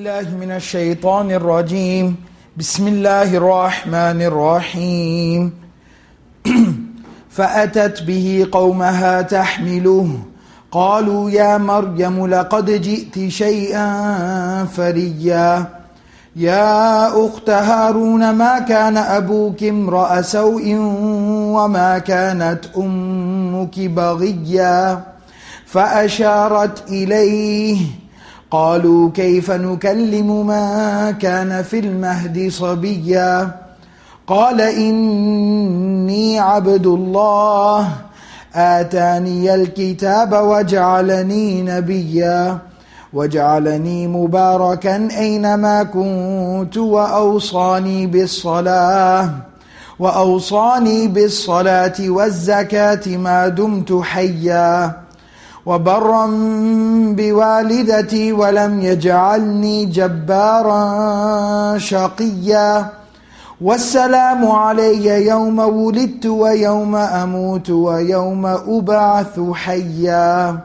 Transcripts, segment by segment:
بالله من الشيطان الرجيم. بسم الله الرحمن الرحيم. فأتت به قومها تحمله. قالوا يا مريم لقد جئت شيئا فريا. يا أخت هارون ما كان أبوك امرأ سوء وما كانت أمك بغيا؟ فأشارت إليه قالوا كيف نكلم من كان في المهد صبيا؟ قال إني عبد الله آتاني الكتاب وجعلني نبيا. وجعلني مباركا أينما كنت وأوصاني بالصلاة. وأوصاني بالصلاة والزكاة ما دمت حيا. وبرا بوالدتي ولم يجعلني جبارا شقيا. والسلام علي يوم ولدت ويوم أموت ويوم أبعث حيا.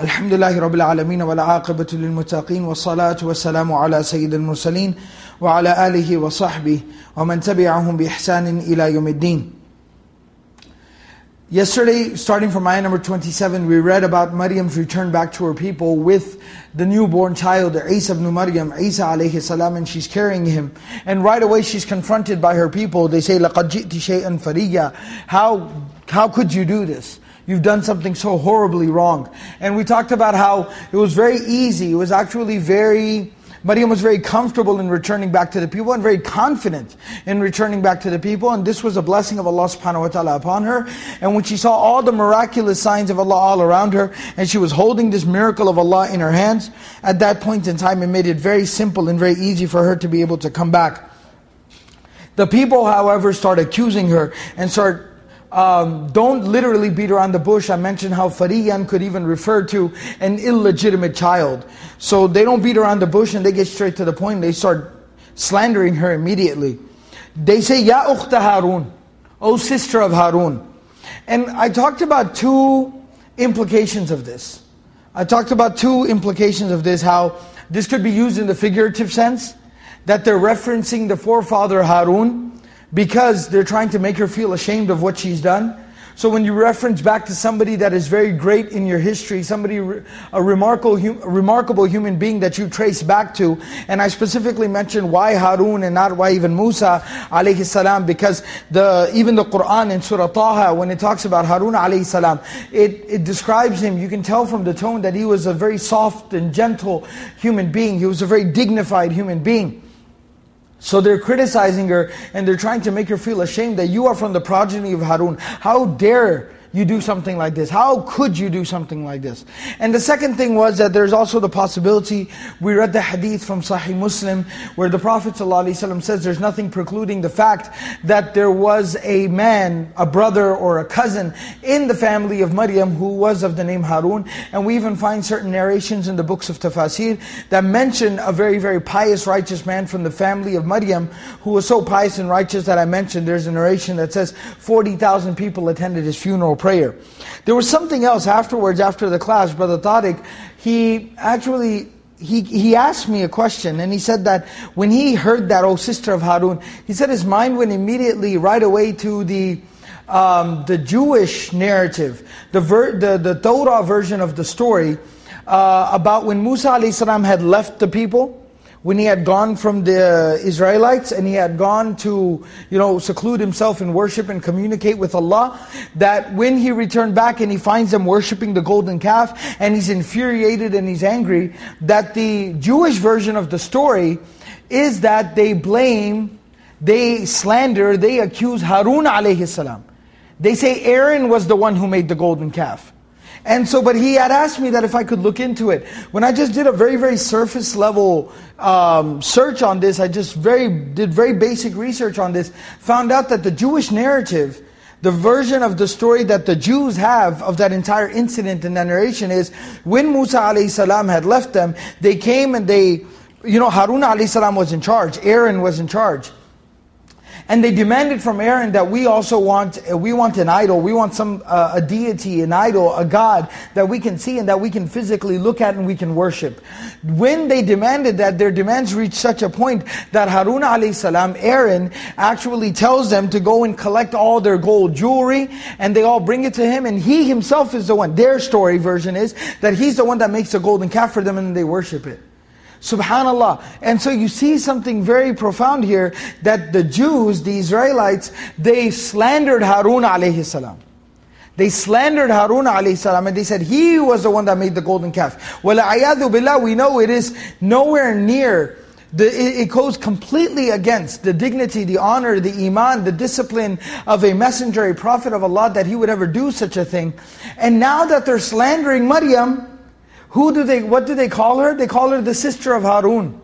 الحمد لله رب العالمين والعاقبة للمتقين والصلاة والسلام على سيد المرسلين وعلى آله وصحبه ومن تبعهم بإحسان إلى يوم الدين. Yesterday, starting from ayah number 27, we read about Maryam's return back to her people with the newborn child, Isa ibn Maryam, Isa alayhi salam, and she's carrying him. And right away she's confronted by her people. They say, لَقَدْ جِئْتِ شَيْئًا فَرِيًّا How, how could you do this? You've done something so horribly wrong. And we talked about how it was very easy. It was actually very... Maryam was very comfortable in returning back to the people and very confident in returning back to the people. And this was a blessing of Allah subhanahu wa ta'ala upon her. And when she saw all the miraculous signs of Allah all around her, and she was holding this miracle of Allah in her hands, at that point in time it made it very simple and very easy for her to be able to come back. The people, however, start accusing her and start um, don't literally beat around the bush. I mentioned how fariyan could even refer to an illegitimate child. So they don't beat around the bush and they get straight to the point. They start slandering her immediately. They say, Ya ukhta Harun, O sister of Harun. And I talked about two implications of this. I talked about two implications of this, how this could be used in the figurative sense, that they're referencing the forefather Harun, because they're trying to make her feel ashamed of what she's done. So when you reference back to somebody that is very great in your history, somebody, a remarkable, remarkable human being that you trace back to, and I specifically mentioned why Harun and not why even Musa alayhi salam, because the even the Qur'an in Surah Taha, when it talks about Harun alayhi salam, it, it describes him, you can tell from the tone that he was a very soft and gentle human being, he was a very dignified human being. So they're criticizing her and they're trying to make her feel ashamed that you are from the progeny of Harun. How dare you do something like this? How could you do something like this? And the second thing was that there's also the possibility, we read the hadith from Sahih Muslim, where the Prophet ﷺ says there's nothing precluding the fact that there was a man, a brother or a cousin in the family of Maryam who was of the name Harun. And we even find certain narrations in the books of tafsir that mention a very, very pious, righteous man from the family of Maryam who was so pious and righteous that I mentioned, there's a narration that says 40,000 people attended his funeral prayer. There was something else afterwards, after the class, Brother Tariq, he actually, he, he asked me a question and he said that when he heard that, oh sister of Harun, he said his mind went immediately right away to the, um, the Jewish narrative, the, ver, the, the Torah version of the story uh, about when Musa a.s. had left the people, when he had gone from the Israelites and he had gone to, you know, seclude himself in worship and communicate with Allah, that when he returned back and he finds them worshipping the golden calf and he's infuriated and he's angry, that the Jewish version of the story is that they blame, they slander, they accuse Harun alayhi salam. They say Aaron was the one who made the golden calf. And so, but he had asked me that if I could look into it. When I just did a very, very surface level um, search on this, I just very did very basic research on this, found out that the Jewish narrative, the version of the story that the Jews have of that entire incident in that narration is, when Musa alayhi salam had left them, they came and they, you know, Harun alayhi salam was in charge, Aaron was in charge. And they demanded from Aaron that we also want, we want an idol, we want some, uh, a deity, an idol, a God that we can see and that we can physically look at and we can worship. When they demanded that, their demands reached such a point that Harun alayhi salam, Aaron, actually tells them to go and collect all their gold jewelry and they all bring it to him and he himself is the one, their story version is, that he's the one that makes a golden calf for them and they worship it. Subhanallah. And so you see something very profound here that the Jews, the Israelites, they slandered Harun alayhi salam. They slandered Harun alayhi salam and they said he was the one that made the golden calf. Well, ayadu billah, we know it is nowhere near the, it goes completely against the dignity, the honor, the iman, the discipline of a messenger, a prophet of Allah, that he would ever do such a thing. And now that they're slandering Maryam, who do they, what do they call her? They call her the sister of Harun.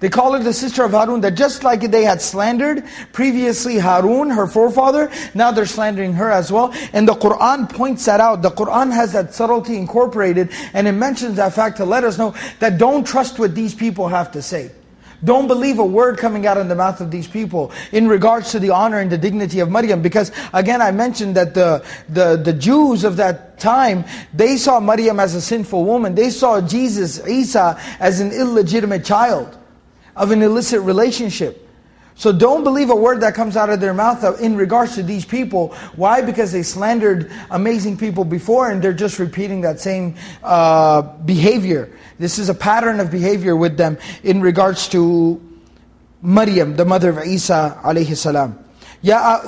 They call her the sister of Harun, that just like they had slandered previously Harun, her forefather, now they're slandering her as well. And the Qur'an points that out. The Qur'an has that subtlety incorporated, and it mentions that fact to let us know that don't trust what these people have to say. Don't believe a word coming out of the mouth of these people in regards to the honor and the dignity of Maryam. Because again, I mentioned that the, the, the Jews of that time, they saw Maryam as a sinful woman. They saw Jesus, Isa, as an illegitimate child of an illicit relationship. So don't believe a word that comes out of their mouth in regards to these people. Why? Because they slandered amazing people before and they're just repeating that same uh, behavior. This is a pattern of behavior with them in regards to Maryam, the mother of Isa alayhi salam. Ya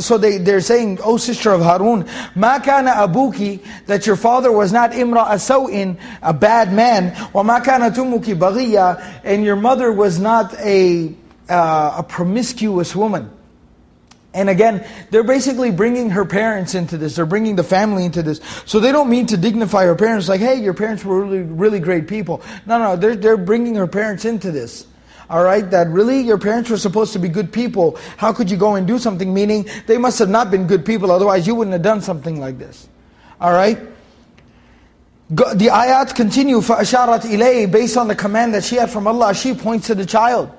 so they, they're saying, oh sister of Harun, ma kana abuki, that your father was not imra asawin, a bad man, wa ma kana tumuki baghiya, and your mother was not a, uh, a promiscuous woman. And again, they're basically bringing her parents into this. They're bringing the family into this. So they don't mean to dignify her parents like, hey, your parents were really, really great people. No, no, they're, they're bringing her parents into this. All right, that really your parents were supposed to be good people. How could you go and do something? Meaning, they must have not been good people, otherwise you wouldn't have done something like this. All right? The ayat continue, فَأَشَارَتْ إِلَيْهِ Based on the command that she had from Allah, she points to the child.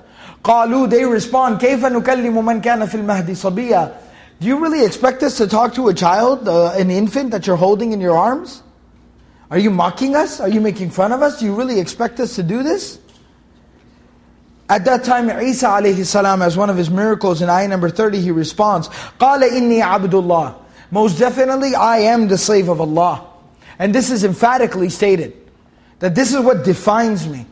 قالوا, they respond, كيف نكلم من كان في المهد صبيا? Do you really expect us to talk to a child, uh, an infant that you're holding in your arms? Are you mocking us? Are you making fun of us? Do you really expect us to do this? At that time, Isa alayhi salam, as one of his miracles in ayah number 30, he responds, قَالَ إِنِّي عَبْدُ اللَّهِ Most definitely, I am the slave of Allah. And this is emphatically stated, that this is what defines me.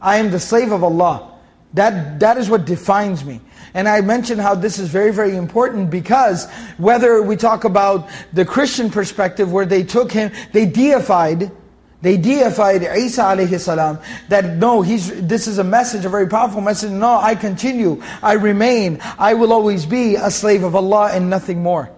I am the slave of Allah. That, that is what defines me. And I mentioned how this is very, very important because whether we talk about the Christian perspective where they took him, they deified, they deified Isa alayhi salam, that no, he's, this is a message, a very powerful message. No, I continue, I remain, I will always be a slave of Allah and nothing more.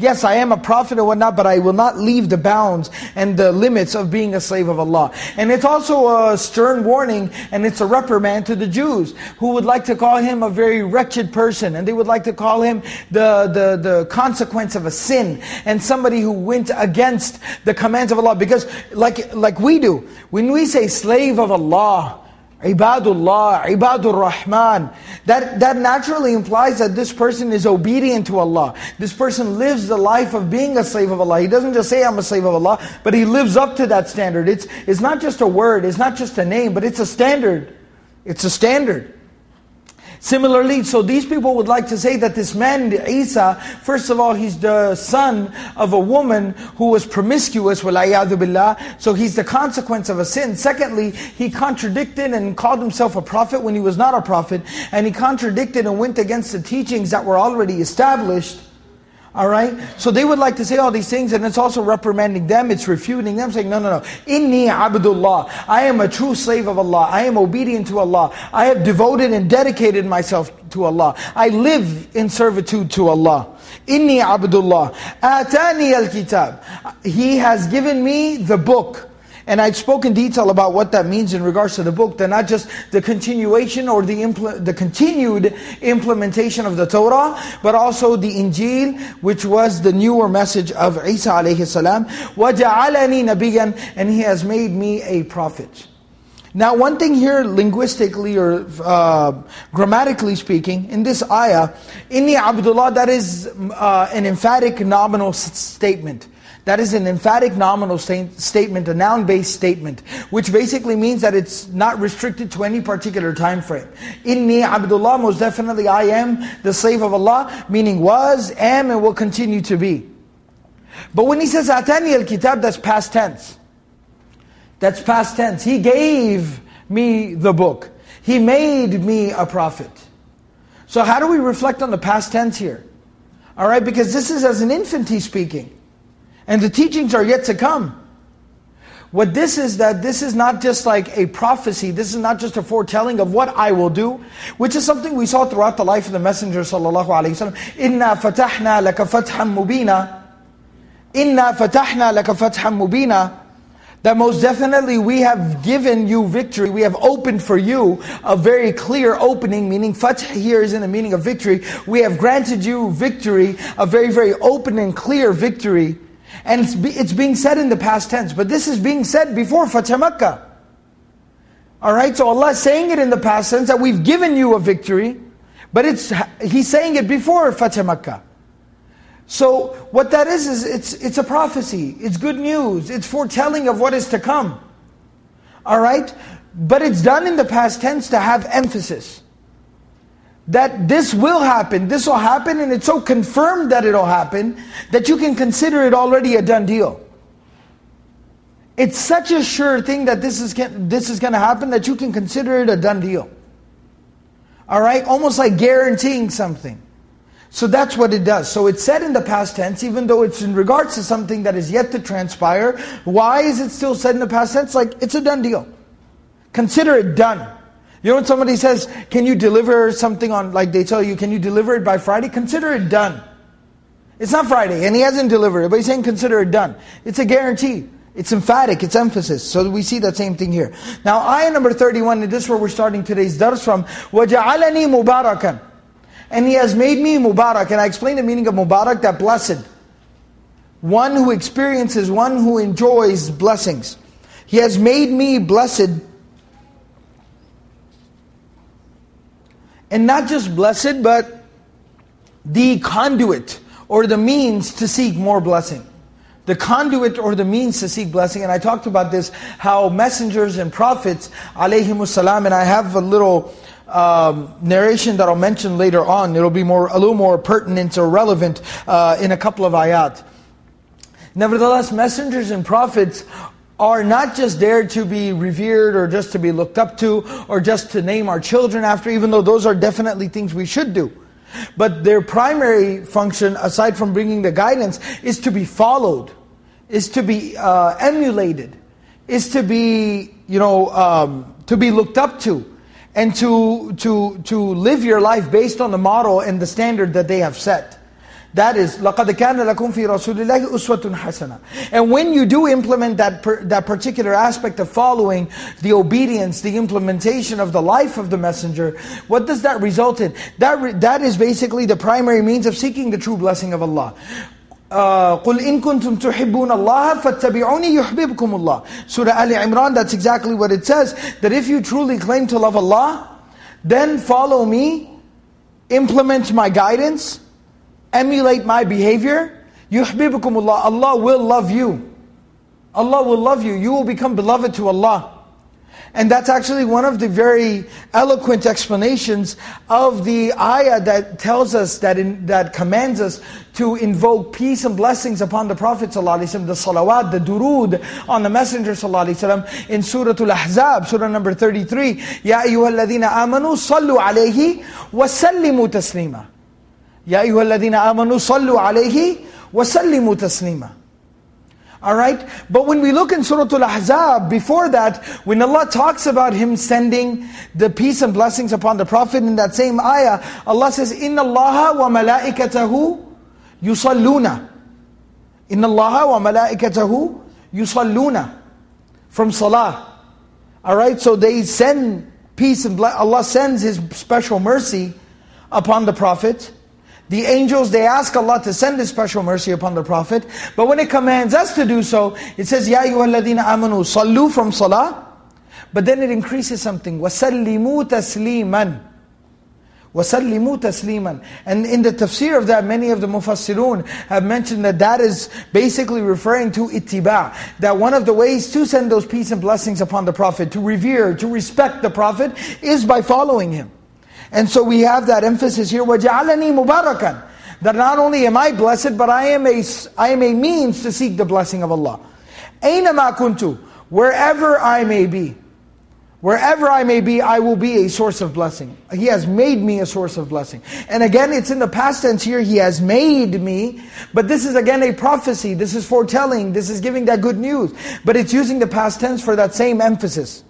Yes, I am a prophet or whatnot, but I will not leave the bounds and the limits of being a slave of Allah. And it's also a stern warning and it's a reprimand to the Jews who would like to call him a very wretched person and they would like to call him the, the, the consequence of a sin and somebody who went against the commands of Allah. Because like, like we do, when we say slave of Allah, Ibadullah, Ibadur Rahman. That, that naturally implies that this person is obedient to Allah. This person lives the life of being a slave of Allah. He doesn't just say, I'm a slave of Allah, but he lives up to that standard. It's, it's not just a word, it's not just a name, but it's a standard. It's a standard. Similarly, so these people would like to say that this man, Isa, first of all, he's the son of a woman who was promiscuous, billah, so he's the consequence of a sin. Secondly, he contradicted and called himself a prophet when he was not a prophet, and he contradicted and went against the teachings that were already established. All right? So they would like to say all these things and it's also reprimanding them, it's refuting them, saying, no, no, no. Inni abdullah. I am a true slave of Allah. I am obedient to Allah. I have devoted and dedicated myself to Allah. I live in servitude to Allah. Inni Abdullah. Atani al-kitab. He has given me the book. And I spoke in detail about what that means in regards to the book. That not just the continuation or the impl- the continued implementation of the Torah, but also the Injil, which was the newer message of Isa alayhi salam. وَجَعَلَنِي نَبِيًّا And He has made me a prophet. Now, one thing here, linguistically or uh, grammatically speaking, in this ayah, inni Abdullah, that is uh, an emphatic nominal statement. That is an emphatic nominal statement, a noun-based statement, which basically means that it's not restricted to any particular time frame. Inni Abdullah, most definitely I am the slave of Allah, meaning was, am, and will continue to be. But when he says Atani al-Kitab, that's past tense. That's past tense. He gave me the book. He made me a prophet. So how do we reflect on the past tense here? All right, because this is as an infant he's speaking. And the teachings are yet to come. What this is that this is not just like a prophecy, this is not just a foretelling of what I will do, which is something we saw throughout the life of the Messenger sallallahu alaihi wasallam. Inna fatahna laka. Inna fatahna laka. That most definitely we have given you victory, we have opened for you a very clear opening, meaning fath here is in the meaning of victory. We have granted you victory, a very, very open and clear victory. And it's, be, it's being said in the past tense, but this is being said before Fatah Makkah. Alright, so Allah is saying it in the past tense that we've given you a victory, but it's He's saying it before Fatah Makkah. So what that is, is it's, it's a prophecy, it's good news, it's foretelling of what is to come. Alright? But it's done in the past tense to have emphasis that this will happen, this will happen, and it's so confirmed that it'll happen that you can consider it already a done deal. It's such a sure thing that this is this is going to happen that you can consider it a done deal. All right, almost like guaranteeing something. So that's what it does. So it's said in the past tense, even though it's in regards to something that is yet to transpire. Why is it still said in the past tense? Like it's a done deal. Consider it done. You know when somebody says, can you deliver something on, like they tell you, can you deliver it by Friday? Consider it done. It's not Friday, and he hasn't delivered it, but he's saying consider it done. It's a guarantee. It's emphatic, it's emphasis. So we see that same thing here. Now ayah number 31, and this is where we're starting today's dars from. وَجَعَلَنِي مُبَارَكًا And He has made me Mubarak. And I explained the meaning of Mubarak, that blessed. One who experiences, one who enjoys blessings. He has made me blessed And not just blessed, but the conduit or the means to seek more blessing. The conduit or the means to seek blessing. And I talked about this, how messengers and prophets, alayhimussalam, and I have a little um, narration that I'll mention later on. It'll be more a little more pertinent or relevant uh, in a couple of ayat. Nevertheless, messengers and prophets are not just there to be revered or just to be looked up to or just to name our children after, even though those are definitely things we should do. But their primary function, aside from bringing the guidance, is to be followed, is to be uh, emulated, is to be, you know, um, to be looked up to, and to, to, to live your life based on the model and the standard that they have set. That is, لَقَدْ كَانَ لَكُمْ فِي رَسُولِ اللَّهِ أُسْوَةٌ حَسَنَةٌ And when you do implement that, per, that particular aspect of following the obedience, the implementation of the life of the messenger, what does that result in? That, re, that is basically the primary means of seeking the true blessing of Allah. Uh, قُلْ إِن كُنْتُمْ تُحِبُّونَ اللَّهَ فَاتَّبِعُونِي يُحْبِبْكُمُ اللَّهِ Surah Ali Imran, that's exactly what it says. That if you truly claim to love Allah, then follow me, implement my guidance, emulate my behavior, yuhbibukumullah, Allah will love you. Allah will love you. You will become beloved to Allah. And that's actually one of the very eloquent explanations of the ayah that tells us, that in, that commands us to invoke peace and blessings upon the Prophet ﷺ, the salawat, the durood on the Messenger ﷺ in Surah Al-Ahzab, Surah number 33. Ya ayyuhalladhina amanu sallu alayhi wa sallimu taslima. يا أيها الذين آمنوا صلوا عليه وسلموا تسليما Alright? But when we look in Surah Al-Ahzab, before that, when Allah talks about Him sending the peace and blessings upon the Prophet, in that same ayah, Allah says, إِنَّ اللَّهَ وَمَلَائِكَتَهُ يُصَلُّونَ إِنَّ اللَّهَ وَمَلَائِكَتَهُ يُصَلُّونَ From salah. Alright, so they send peace and blessings. Allah sends His special mercy upon the Prophet. The angels, they ask Allah to send His special mercy upon the Prophet. But when it commands us to do so, it says, Ya ayyuhalladhina amanu, sallu from salah. But then it increases something. وَسَلِّمُوا تَسْلِيمًا وَسَلِّمُوا تَسْلِيمًا And in the tafsir of that, many of the mufassirun have mentioned that that is basically referring to ittiba. That one of the ways to send those peace and blessings upon the Prophet, to revere, to respect the Prophet, is by following him. And so we have that emphasis here, وَجَعَلَنِي مُبَارَكًا That not only am I blessed, but I am a, I am a means to seek the blessing of Allah. أَيْنَمَا كُنْتُ Wherever I may be. Wherever I may be, I will be a source of blessing. He has made me a source of blessing. And again, it's in the past tense here, He has made me. But this is again a prophecy. This is foretelling. This is giving that good news. But it's using the past tense for that same emphasis.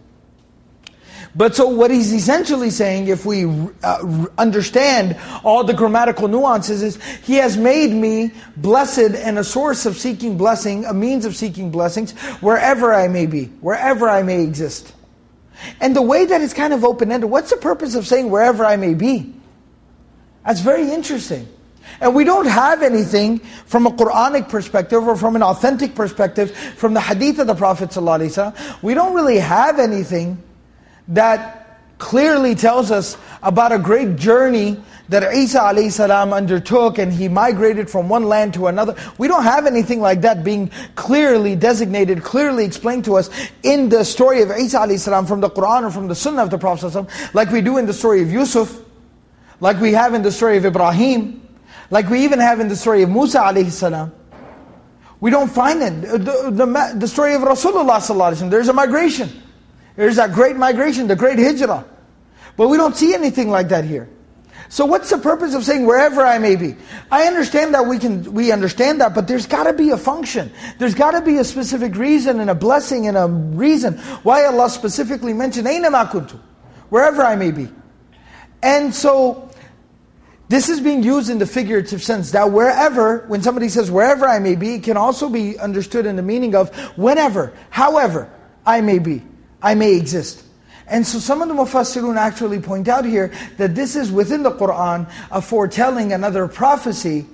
But so what he's essentially saying, if we uh, understand all the grammatical nuances, is He has made me blessed and a source of seeking blessing, a means of seeking blessings, wherever I may be, wherever I may exist. And the way that it's kind of open-ended, what's the purpose of saying wherever I may be? That's very interesting. And we don't have anything from a Quranic perspective or from an authentic perspective, from the hadith of the Prophet. We don't really have anything that clearly tells us about a great journey that Isa salam undertook and he migrated from one land to another. We don't have anything like that being clearly designated, clearly explained to us in the story of Isa salam from the Quran or from the Sunnah of the Prophet like we do in the story of Yusuf, like we have in the story of Ibrahim, like we even have in the story of Musa salam. We don't find it. The, the, the story of Rasulullah there's a migration. There's that great migration, the great hijrah. But we don't see anything like that here. So what's the purpose of saying wherever I may be? I understand that we can we understand that, but there's got to be a function. There's got to be a specific reason and a blessing and a reason why Allah specifically mentioned Aynama kuntu, wherever I may be. And so this is being used in the figurative sense. That wherever, when somebody says wherever I may be, it can also be understood in the meaning of whenever, however I may be. I may exist. And so some of the Mufassirun actually point out here that this is within the Qur'an a foretelling another prophecy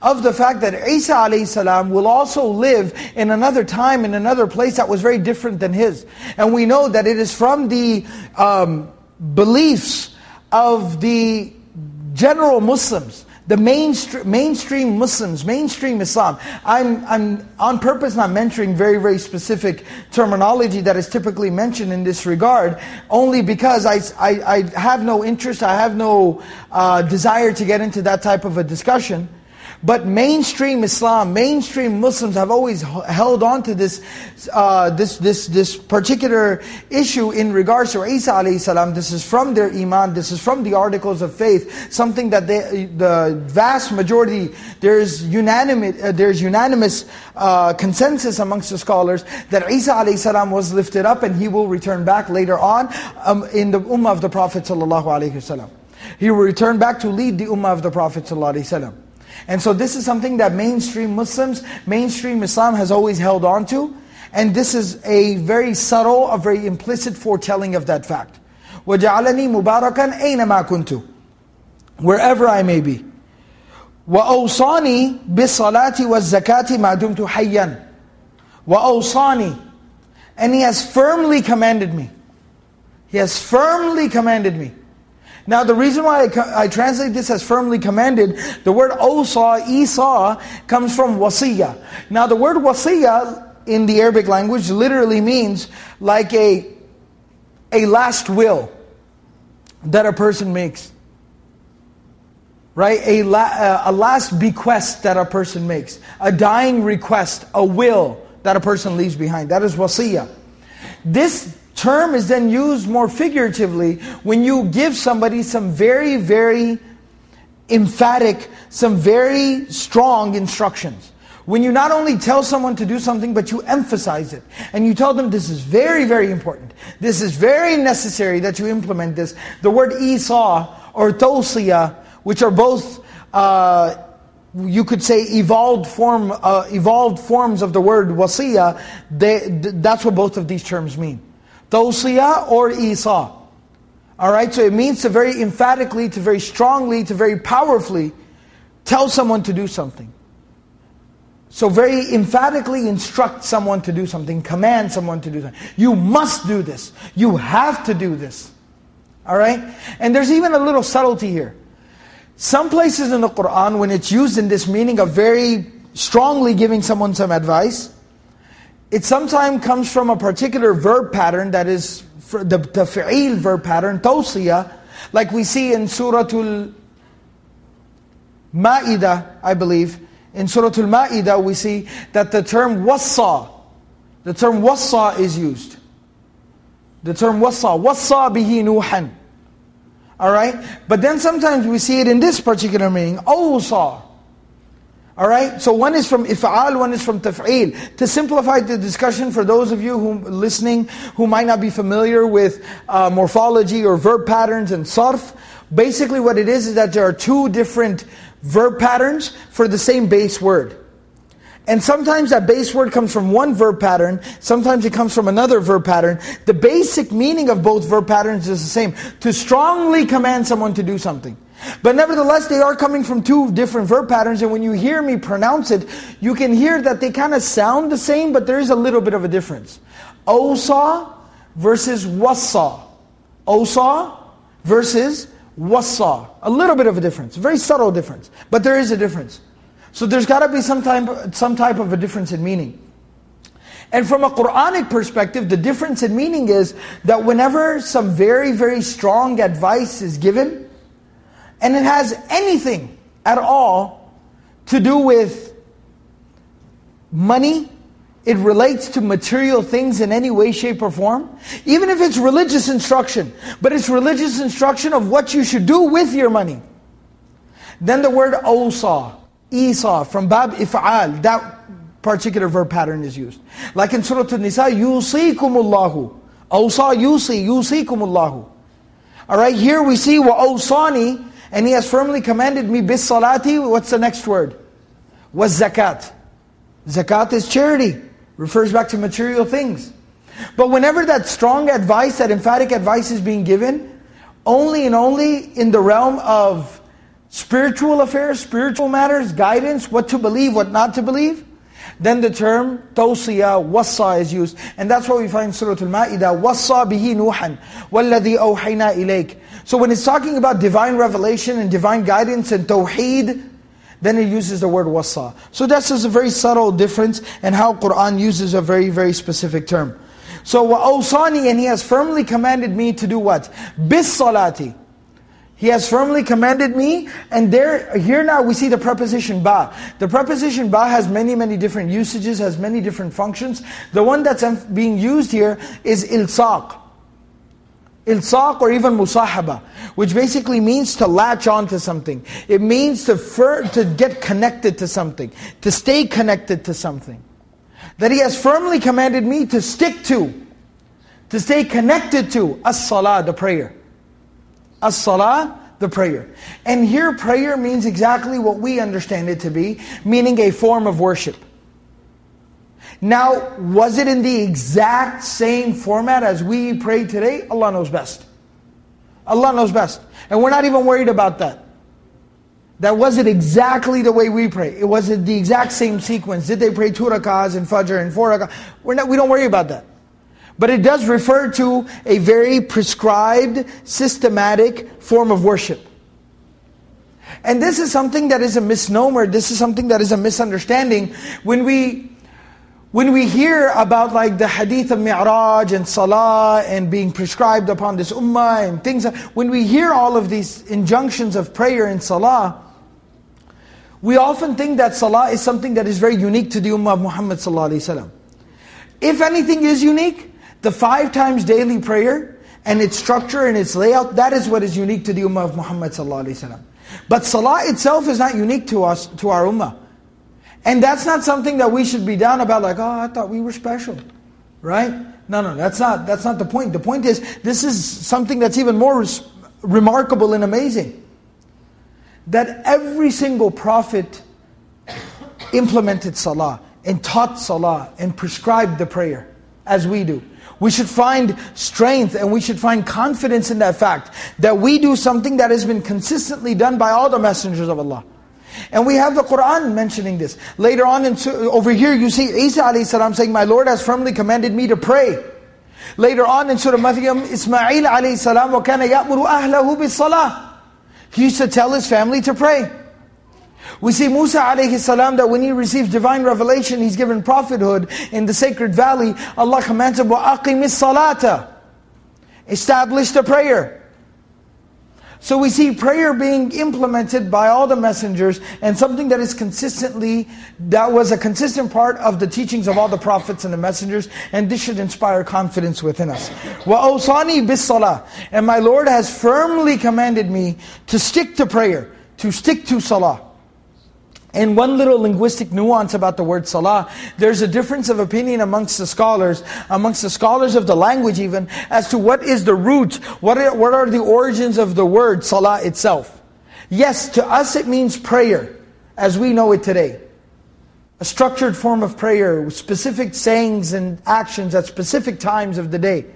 of the fact that Isa alayhi will also live in another time, in another place that was very different than his. And we know that it is from the um, beliefs of the general Muslims the mainstream, mainstream Muslims, mainstream Islam. I'm, I'm on purpose not mentioning very, very specific terminology that is typically mentioned in this regard, only because I, I, I have no interest, I have no uh, desire to get into that type of a discussion. But mainstream Islam, mainstream Muslims have always held on to this, uh, this, this, this particular issue in regards to Isa alayhi salam. This is from their iman, this is from the articles of faith, something that they, the vast majority, there's unanimous, uh, there's unanimous uh, consensus amongst the scholars that Isa alayhi was lifted up and he will return back later on um, in the ummah of the Prophet sallallahu wasallam. He will return back to lead the ummah of the Prophet sallallahu wasallam. And so this is something that mainstream Muslims, mainstream Islam has always held on to. And this is a very subtle, a very implicit foretelling of that fact. وَجَعَلَنِي مُبَارَكًا أَيْنَمَا كُنْتُ Wherever I may be. وَأَوْصَانِي بِالصَّلَاةِ وَالزَّكَاةِ مَا دُمْتُ حَيًّا وَأَوْصَانِي And He has firmly commanded me. He has firmly commanded me. now the reason why I, I, translate this as firmly commanded, the word osa, Isa, comes from wasiya. Now the word wasiya in the Arabic language literally means like a, a last will that a person makes. Right? A, la, uh, a last bequest that a person makes. A dying request, a will that a person leaves behind. That is wasiya. This term is then used more figuratively when you give somebody some very, very emphatic, some very strong instructions. When you not only tell someone to do something, but you emphasize it. And you tell them this is very, very important. This is very necessary that you implement this. The word Isa or Tawsiya, which are both, uh, you could say evolved form, uh, evolved forms of the word wasiya, they, that's what both of these terms mean. Tawsiya or Isa. Alright, so it means to very emphatically, to very strongly, to very powerfully tell someone to do something. So very emphatically instruct someone to do something, command someone to do something. You must do this. You have to do this. Alright? And there's even a little subtlety here. Some places in the Qur'an, when it's used in this meaning of very strongly giving someone some advice, it sometimes comes from a particular verb pattern that is the, the fi'il verb pattern, tawsiya, like we see in Surah Al-Ma'idah, I believe. In Surah Al-Ma'idah we see that the term wassa, the term wassa is used. The term wassa, wassa bihi nuhan. Alright? But then sometimes we see it in this particular meaning, awsa. Alright? So one is from if'al, one is from taf'il. To simplify the discussion for those of you who listening who might not be familiar with uh, morphology or verb patterns and sarf, basically what it is is that there are two different verb patterns for the same base word. And sometimes that base word comes from one verb pattern, sometimes it comes from another verb pattern. The basic meaning of both verb patterns is the same. To strongly command someone to do something. But nevertheless, they are coming from two different verb patterns, and when you hear me pronounce it, you can hear that they kind of sound the same, but there is a little bit of a difference. Osa versus wassa. Osa versus wassa. A little bit of a difference, very subtle difference, but there is a difference. So there's got to be some type, some type of a difference in meaning. And from a Quranic perspective, the difference in meaning is that whenever some very, very strong advice is given, and it has anything at all to do with money, it relates to material things in any way, shape, or form, even if it's religious instruction, but it's religious instruction of what you should do with your money, then the word awsa, Isa, from Bab If'al, that particular verb pattern is used. Like in Surah An-Nisa, yusikumullahu. Awsa yusi, yusikumullahu. Alright, here we see wa awsani, and He has firmly commanded me bis salati, what's the next word? Was zakat. Zakat is charity, refers back to material things. But whenever that strong advice, that emphatic advice is being given, only and only in the realm of spiritual affairs, spiritual matters, guidance, what to believe, what not to believe, then the term tawsiya, wassa is used. And that's what we find in Surah Al-Ma'idah, wassa bihi nuhan, وَالَّذِي أَوْحَيْنَا إِلَيْكَ So when it's talking about divine revelation and divine guidance and tawheed, then it uses the word wassa. So that's just a very subtle difference and how Qur'an uses a very, very specific term. So وَأَوْصَانِي And He has firmly commanded me to do what? Bis salati. He has firmly commanded me, and there, here now we see the preposition ba. The preposition ba has many, many different usages, has many different functions. The one that's being used here is ilsaq. Ilsaq or even musahaba, which basically means to latch on to something. It means to, fir- to get connected to something, to stay connected to something. That He has firmly commanded me to stick to, to stay connected to, as-salah, the prayer. As-salah, the prayer. And here prayer means exactly what we understand it to be, meaning a form of worship. Now, was it in the exact same format as we pray today? Allah knows best. Allah knows best. And we're not even worried about that. That wasn't exactly the way we pray. It wasn't the exact same sequence. Did they pray two rakahs and fajr and four rakahs? We're not, we don't worry about that. But it does refer to a very prescribed, systematic form of worship. And this is something that is a misnomer, this is something that is a misunderstanding. When we when we hear about like the hadith of Mi'raj and Salah and being prescribed upon this ummah and things, when we hear all of these injunctions of prayer and Salah, we often think that Salah is something that is very unique to the ummah of Muhammad If anything is unique, the five times daily prayer and its structure and its layout, that is what is unique to the ummah of Muhammad But salah itself is not unique to us, to our ummah. And that's not something that we should be down about like, oh, I thought we were special. Right? No, no, that's not, that's not the point. The point is, this is something that's even more remarkable and amazing. That every single prophet implemented salah and taught salah and prescribed the prayer as we do. We should find strength and we should find confidence in that fact that we do something that has been consistently done by all the messengers of Allah. And we have the Qur'an mentioning this. Later on, in, over here you see Isa a.s. saying, My Lord has firmly commanded me to pray. Later on in Surah Maryam, Ismail a.s. وَكَانَ يَأْمُرُ أَهْلَهُ بِالصَّلَاةِ He used to tell his family to pray. We see Musa alayhi salam that when he receives divine revelation, he's given prophethood in the sacred valley. Allah commands him, وَأَقِمِ الصَّلَاةَ Establish the prayer. So we see prayer being implemented by all the messengers and something that is consistently, that was a consistent part of the teachings of all the prophets and the messengers and this should inspire confidence within us. وَأَوْصَانِي بِالصَّلَاةِ And my Lord has firmly commanded me to stick to prayer, to stick to salah. And one little linguistic nuance about the word salah, there's a difference of opinion amongst the scholars, amongst the scholars of the language even, as to what is the root, what are, what are the origins of the word salah itself. Yes, to us it means prayer, as we know it today. A structured form of prayer, with specific sayings and actions at specific times of the day.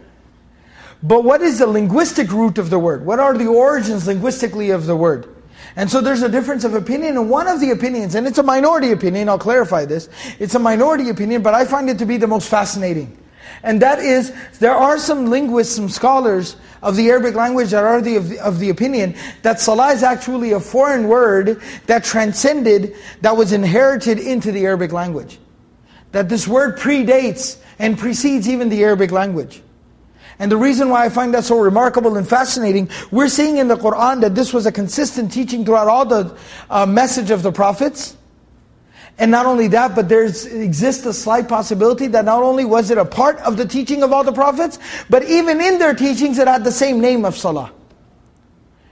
But what is the linguistic root of the word? What are the origins linguistically of the word? And so there's a difference of opinion, and one of the opinions, and it's a minority opinion, I'll clarify this, it's a minority opinion, but I find it to be the most fascinating. And that is, there are some linguists, some scholars of the Arabic language that are the, of, the, of the opinion that salah is actually a foreign word that transcended, that was inherited into the Arabic language. That this word predates and precedes even the Arabic language. And the reason why I find that so remarkable and fascinating, we're seeing in the Qur'an that this was a consistent teaching throughout all the uh, message of the prophets. And not only that, but there exists a slight possibility that not only was it a part of the teaching of all the prophets, but even in their teachings it had the same name of salah.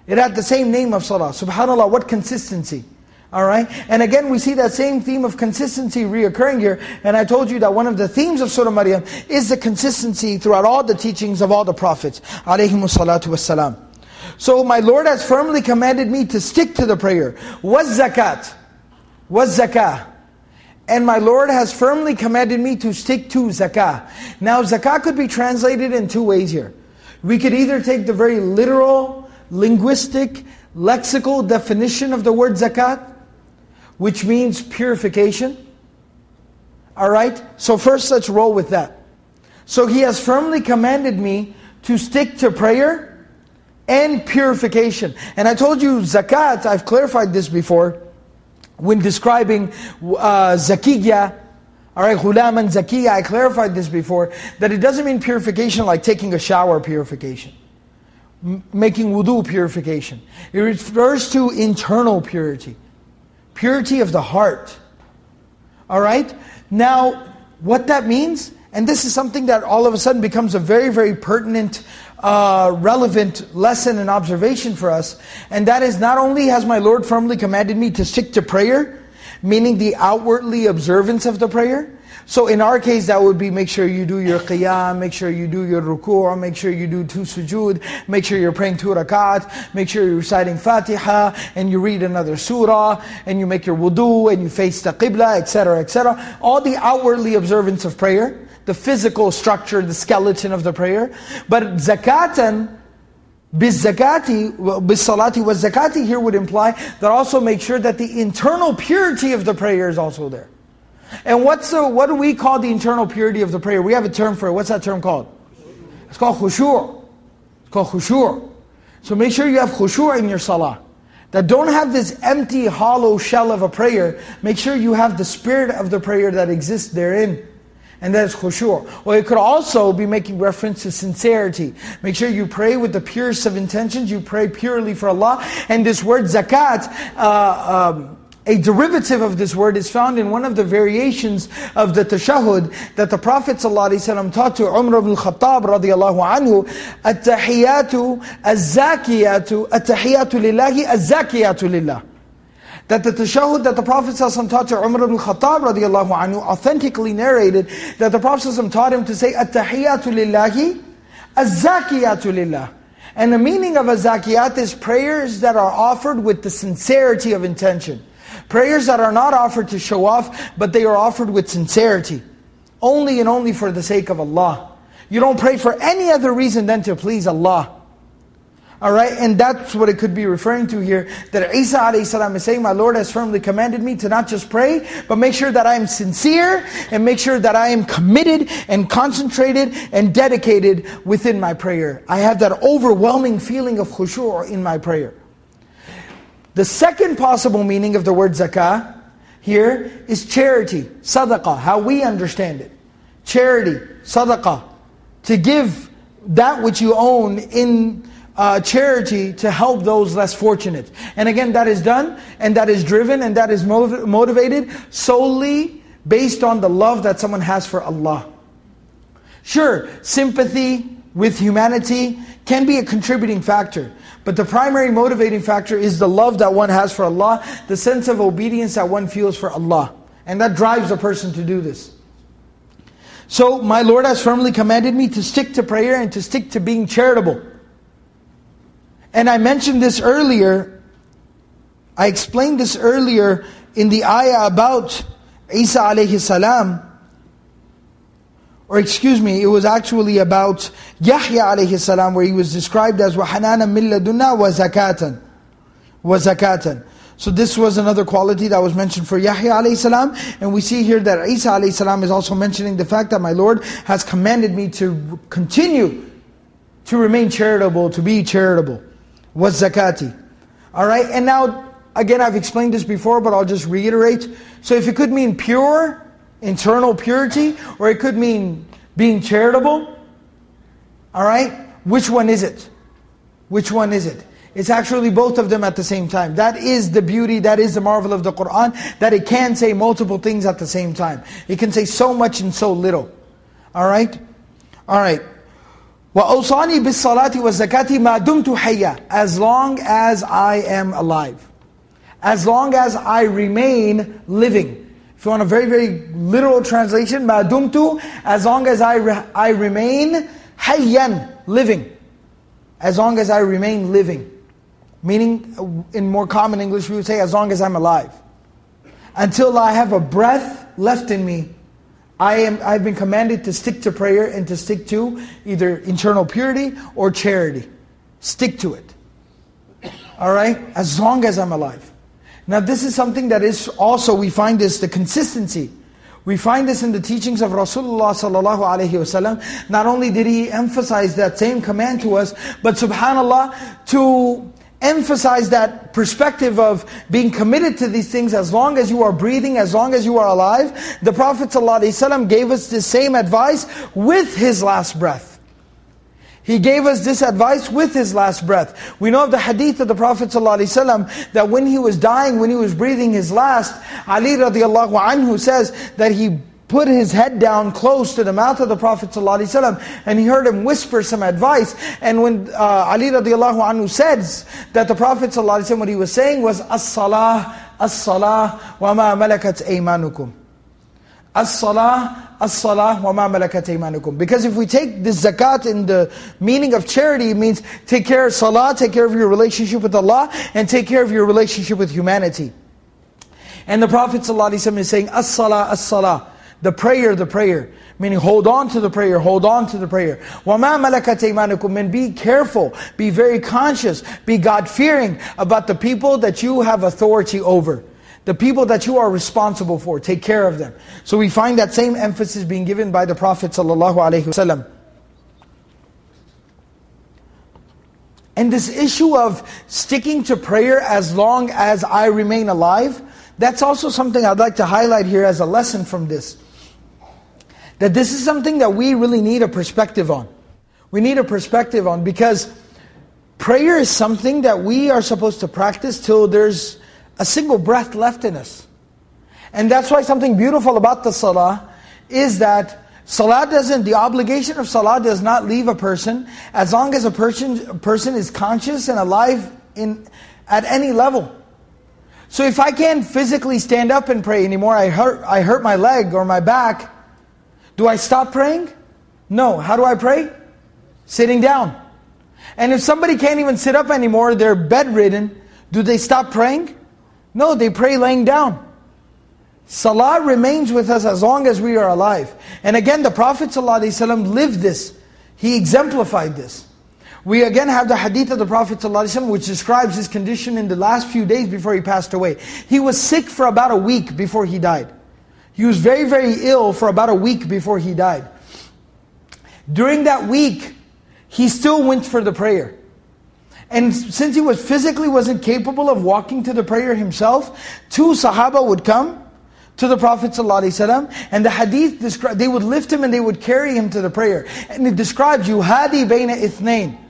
It had the same name of salah. SubhanAllah, what consistency. All right? And again, we see that same theme of consistency reoccurring here. And I told you that one of the themes of Surah Maryam is the consistency throughout all the teachings of all the prophets. Alayhimu salatu wassalam. So my Lord has firmly commanded me to stick to the prayer. Was zakat. Was zakah. And my Lord has firmly commanded me to stick to zakah. Now zakah could be translated in two ways here. We could either take the very literal, linguistic, lexical definition of the word zakat, which means purification. All right? So first let's roll with that. So he has firmly commanded me to stick to prayer and purification. And I told you zakat, I've clarified this before, when describing uh, zakiyya, all right, ghulaman zakiyya, I clarified this before, that it doesn't mean purification like taking a shower purification. making wudu purification. It refers to internal purity. Purity of the heart. All right? Now, what that means, and this is something that all of a sudden becomes a very, very pertinent, uh, relevant lesson and observation for us, and that is not only has my Lord firmly commanded me to stick to prayer, meaning the outwardly observance of the prayer, so in our case, that would be make sure you do your qiyam, make sure you do your ruku', make sure you do two sujood, make sure you're praying two rakat, make sure you're reciting fatiha, and you read another surah, and you make your wudu, and you face the qibla, etc., etc. All the outwardly observance of prayer, the physical structure, the skeleton of the prayer. But zakatan, Bizakati, bisalati was zakati here would imply that also make sure that the internal purity of the prayer is also there. And what's the, what do we call the internal purity of the prayer? We have a term for it. What's that term called? It's called khushu'. It's called khushu'. So make sure you have khushu' in your salah. That don't have this empty, hollow shell of a prayer. Make sure you have the spirit of the prayer that exists therein. And that is khushur. Well, it could also be making reference to sincerity. Make sure you pray with the purest of intentions. You pray purely for Allah. And this word zakat, uh, um, a derivative of this word is found in one of the variations of the tashahud that the Prophet ﷺ taught to Umar ibn Khattab radiallahu anhu, At-tahiyatu az-zakiyatu, at-tahiyatu lillahi az-zakiyatu lillah. That the tashahud that the Prophet ﷺ taught to Umar ibn Khattab radiallahu anhu authentically narrated that the Prophet ﷺ taught him to say, At-tahiyyatu lillahi, az-zakiyatu lillah. And the meaning of a is prayers that are offered with the sincerity of intention. Prayers that are not offered to show off, but they are offered with sincerity. Only and only for the sake of Allah. You don't pray for any other reason than to please Allah. Alright, and that's what it could be referring to here. That Isa a.s. is saying, My Lord has firmly commanded me to not just pray, but make sure that I am sincere, and make sure that I am committed, and concentrated, and dedicated within my prayer. I have that overwhelming feeling of khushu' in my prayer. The second possible meaning of the word zakah here is charity, sadaqah, how we understand it. Charity, sadaqah, to give that which you own in uh, charity to help those less fortunate. And again, that is done, and that is driven, and that is motiv motivated solely based on the love that someone has for Allah. Sure, sympathy with humanity can be a contributing factor. But the primary motivating factor is the love that one has for Allah, the sense of obedience that one feels for Allah. And that drives a person to do this. So, my Lord has firmly commanded me to stick to prayer and to stick to being charitable. And I mentioned this earlier, I explained this earlier in the ayah about Isa alayhi salam, or excuse me, it was actually about Yahya alayhi salam where he was described as وَحَنَانًا مِن لَدُنَّا وَزَكَاةً وَزَكَاةً so this was another quality that was mentioned for Yahya alayhi salam. And we see here that Isa alayhi salam is also mentioning the fact that my Lord has commanded me to continue to remain charitable, to be charitable. Was zakati. Alright, and now, again I've explained this before, but I'll just reiterate. So if it could mean pure, internal purity, or it could mean being charitable. All right? Which one is it? Which one is it? It's actually both of them at the same time. That is the beauty, that is the marvel of the Qur'an, that it can say multiple things at the same time. It can say so much and so little. All right? All right. وَأَوْصَانِي بِالصَّلَاةِ وَالزَّكَاةِ مَا دُمْتُ حَيًّا As long as I am alive. As long as I remain living. So, you want a very, very literal translation, Ma'adumtu, as long as I, re I remain hayyan, living. As long as I remain living. Meaning, uh, in more common English, we would say, as long as I'm alive. Until I have a breath left in me, I am, I've been commanded to stick to prayer and to stick to either internal purity or charity. Stick to it. All right? As long as I'm alive. Now this is something that is also, we find this, the consistency. We find this in the teachings of Rasulullah sallallahu alaihi wasallam. Not only did he emphasize that same command to us, but subhanallah, to emphasize that perspective of being committed to these things as long as you are breathing, as long as you are alive, the Prophet ﷺ gave us the same advice with his last breath. He gave us this advice with his last breath. We know of the hadith of the Prophet ﷺ that when he was dying, when he was breathing his last, Ali radiallahu anhu says that he put his head down close to the mouth of the Prophet ﷺ and he heard him whisper some advice. And when uh, Ali radiallahu anhu says that the Prophet ﷺ, what he was saying was, As-salah, as-salah, wa ma malakat aymanukum. As-salah, as-salah wa ma malakat aymanukum. Because if we take this zakat in the meaning of charity, it means take care of salah, take care of your relationship with Allah, and take care of your relationship with humanity. And the Prophet ﷺ is saying, as-salah, as-salah. The prayer, the prayer. Meaning hold on to the prayer, hold on to the prayer. وَمَا مَلَكَتْ أَيْمَانُكُمْ And be careful, be very conscious, be God-fearing about the people that you have authority over. The people that you are responsible for, take care of them. So we find that same emphasis being given by the Prophet ﷺ. And this issue of sticking to prayer as long as I remain alive, that's also something I'd like to highlight here as a lesson from this. That this is something that we really need a perspective on. We need a perspective on because prayer is something that we are supposed to practice till there's a single breath left in us. And that's why something beautiful about the salah is that salah doesn't, the obligation of salah does not leave a person as long as a person, a person is conscious and alive in at any level. So if I can't physically stand up and pray anymore, I hurt, I hurt my leg or my back, do I stop praying? No. How do I pray? Sitting down. And if somebody can't even sit up anymore, they're bedridden, do they stop praying? No, they pray laying down. Salah remains with us as long as we are alive. And again, the Prophet ﷺ lived this. He exemplified this. We again have the hadith of the Prophet ﷺ which describes his condition in the last few days before he passed away. He was sick for about a week before he died. He was very, very ill for about a week before he died. During that week, he still went for the prayer. And since he was physically wasn't capable of walking to the prayer himself, two Sahaba would come to the Prophet ﷺ, and the hadith they would lift him and they would carry him to the prayer. And it describes yuhadi bayna ithnain.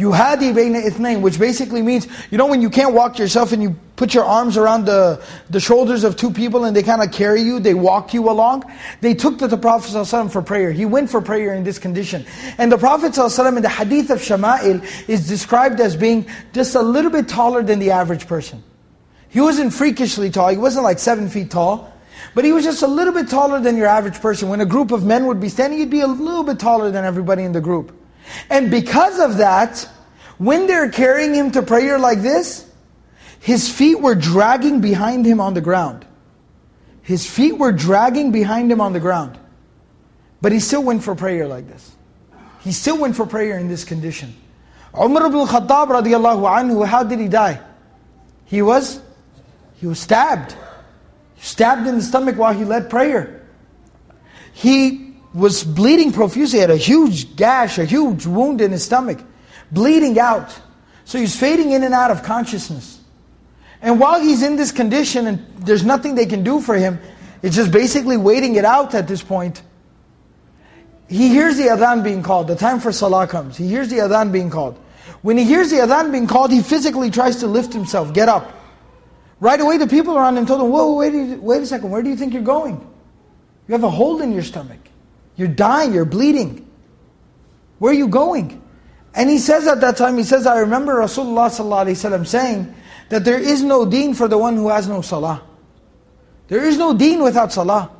Yuhadi bayna ithnain, which basically means, you know when you can't walk yourself and you put your arms around the, the shoulders of two people and they kind of carry you, they walk you along? They took to the Prophet ﷺ for prayer. He went for prayer in this condition. And the Prophet ﷺ in the hadith of Shama'il is described as being just a little bit taller than the average person. He wasn't freakishly tall, he wasn't like seven feet tall. But he was just a little bit taller than your average person. When a group of men would be standing, he'd be a little bit taller than everybody in the group. And because of that, when they're carrying him to prayer like this, his feet were dragging behind him on the ground. His feet were dragging behind him on the ground. But he still went for prayer like this. He still went for prayer in this condition. Umar ibn Khattab radiallahu anhu, how did he die? He was, he was stabbed. Stabbed in the stomach while he led prayer. He was bleeding profusely, he had a huge gash, a huge wound in his stomach, bleeding out. So he's fading in and out of consciousness. And while he's in this condition and there's nothing they can do for him, it's just basically waiting it out at this point. He hears the adhan being called, the time for salah comes. He hears the adhan being called. When he hears the adhan being called, he physically tries to lift himself, get up. Right away, the people around him told him, Whoa, wait, wait a second, where do you think you're going? You have a hole in your stomach. You're dying, you're bleeding. Where are you going? And he says at that time, he says, I remember Rasulullah saying that there is no deen for the one who has no salah. There is no deen without salah.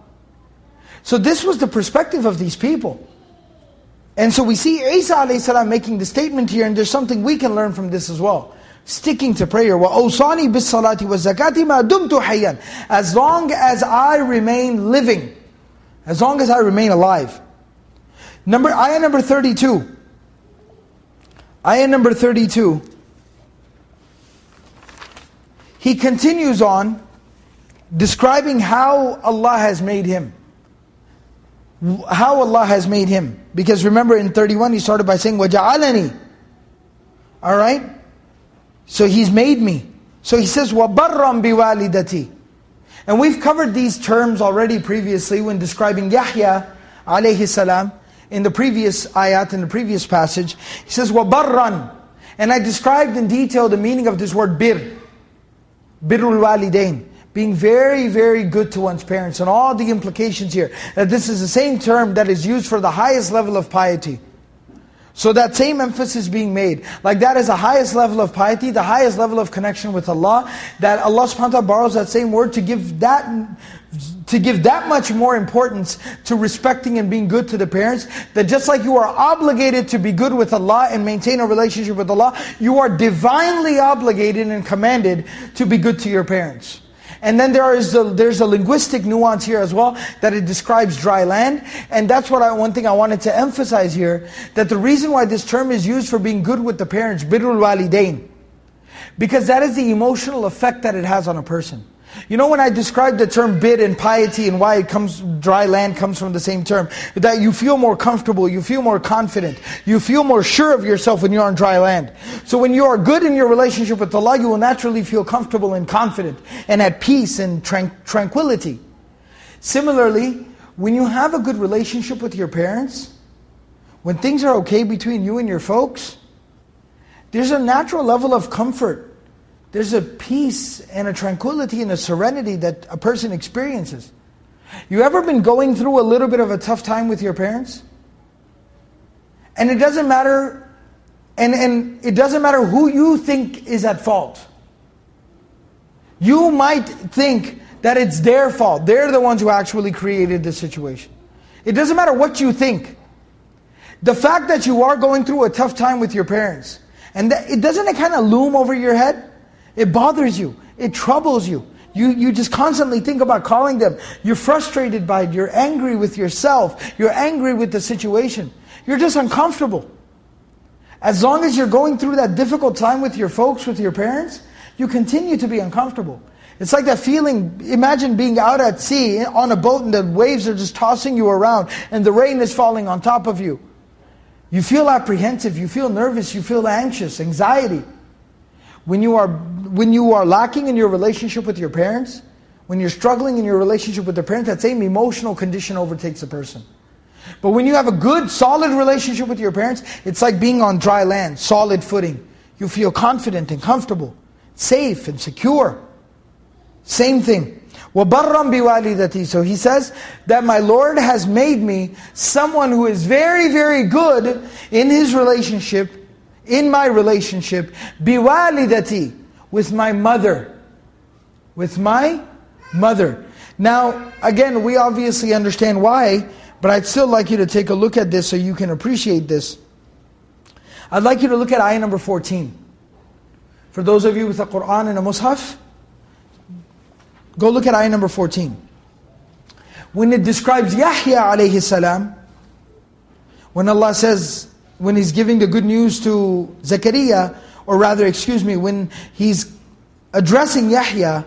So this was the perspective of these people. And so we see Isa making the statement here, and there's something we can learn from this as well sticking to prayer. وَأَوْصَانِي بِالصَّلَاةِ وَالزَّكَاةِ مَا دُمْتُ حَيًّا As long as I remain living, as long as I remain alive. Number Ayah number 32. Ayah number 32. He continues on describing how Allah has made him. How Allah has made him. Because remember in 31 he started by saying, وَجَعَلَنِي Alright? So He's made me. So He says, وَبَرًّا بِوَالِدَتِي And we've covered these terms already previously when describing Yahya alayhi salam in the previous ayat, in the previous passage. He says, وَبَرًّا And I described in detail the meaning of this word bir. Birrul walidain. Being very, very good to one's parents and all the implications here. That this is the same term that is used for the highest level of piety. So that same emphasis being made, like that is the highest level of piety, the highest level of connection with Allah, that Allah subhanahu wa ta'ala borrows that same word to give that to give that much more importance to respecting and being good to the parents, that just like you are obligated to be good with Allah and maintain a relationship with Allah, you are divinely obligated and commanded to be good to your parents. And then there is a, there's a linguistic nuance here as well, that it describes dry land. And that's what I, one thing I wanted to emphasize here, that the reason why this term is used for being good with the parents, birrul walidain, because that is the emotional effect that it has on a person. You know when I described the term bir and piety and why it comes, dry land comes from the same term, that you feel more comfortable, you feel more confident, you feel more sure of yourself when you're on dry land. So when you are good in your relationship with Allah, you will naturally feel comfortable and confident and at peace and tranquility. Similarly, when you have a good relationship with your parents, when things are okay between you and your folks, there's a natural level of comfort there's a peace and a tranquility and a serenity that a person experiences. You ever been going through a little bit of a tough time with your parents? And it doesn't matter, and, and it doesn't matter who you think is at fault. You might think that it's their fault. They're the ones who actually created the situation. It doesn't matter what you think. The fact that you are going through a tough time with your parents, and that, it doesn't it kind of loom over your head? It bothers you. It troubles you. You, you just constantly think about calling them. You're frustrated by it. You're angry with yourself. You're angry with the situation. You're just uncomfortable. As long as you're going through that difficult time with your folks, with your parents, you continue to be uncomfortable. It's like that feeling, imagine being out at sea on a boat and the waves are just tossing you around and the rain is falling on top of you. You feel apprehensive, you feel nervous, you feel anxious, anxiety When you are, when you are lacking in your relationship with your parents, when you're struggling in your relationship with the parents, that same emotional condition overtakes a person. But when you have a good, solid relationship with your parents, it's like being on dry land, solid footing. You feel confident and comfortable, safe and secure. Same thing. وَبَرًّا بِوَالِدَتِي So he says that my Lord has made me someone who is very, very good in his relationship, in my relationship, biwalidati, with my mother. With my mother. Now, again, we obviously understand why, but I'd still like you to take a look at this so you can appreciate this. I'd like you to look at ayah number 14. For those of you with a Qur'an and a Mus'haf, go look at ayah number 14. When it describes Yahya alayhi salam, when Allah says, when He's giving the good news to Zakaria, or rather, excuse me, when He's addressing Yahya,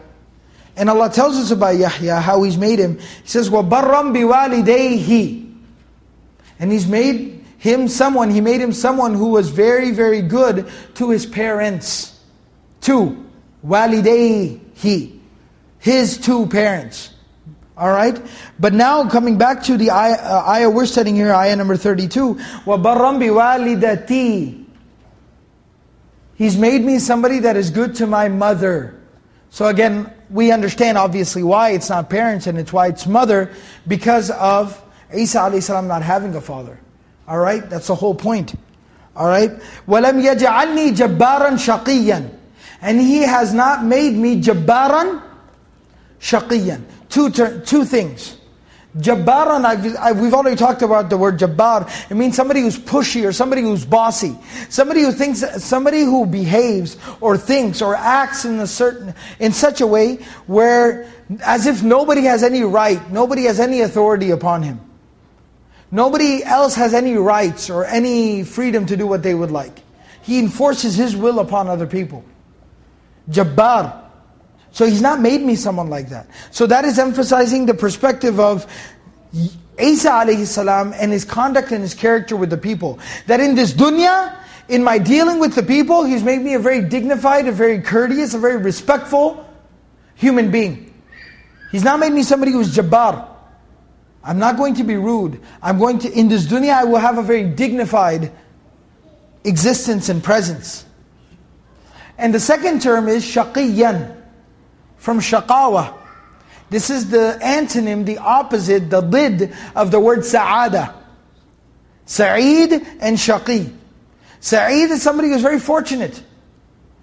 and Allah tells us about Yahya, how He's made him, He says, وَبَرًّا بِوَالِدَيْهِ And He's made him someone, He made him someone who was very, very good to his parents. Two, وَالِدَيْهِ his two parents. All right? But now coming back to the ayah, uh, ayah we're studying here, ayah number 32. وَبَرًّا بِوَالِدَتِي He's made me somebody that is good to my mother. So again, we understand obviously why it's not parents and it's why it's mother, because of Isa a.s. not having a father. All right? That's the whole point. All right? وَلَمْ يَجْعَلْنِي جَبَّارًا شَقِيًّا And He has not made me jabbaran shaqiyan. Two, two things. Jabbaran, I've, I've, we've already talked about the word jabbar. It means somebody who's pushy or somebody who's bossy. Somebody who thinks, somebody who behaves or thinks or acts in a certain, in such a way where, as if nobody has any right, nobody has any authority upon him. Nobody else has any rights or any freedom to do what they would like. He enforces his will upon other people. Jabbar. So he's not made me someone like that. So that is emphasizing the perspective of Isa alayhi salam and his conduct and his character with the people. That in this dunya, in my dealing with the people, he's made me a very dignified, a very courteous, a very respectful human being. He's not made me somebody who's jabbar. I'm not going to be rude. I'm going to, in this dunya, I will have a very dignified existence and presence. And the second term is shaqiyan from shaqawa. This is the antonym, the opposite, the lid of the word sa'ada. Sa'id and shaqi. Sa'id is somebody who's very fortunate.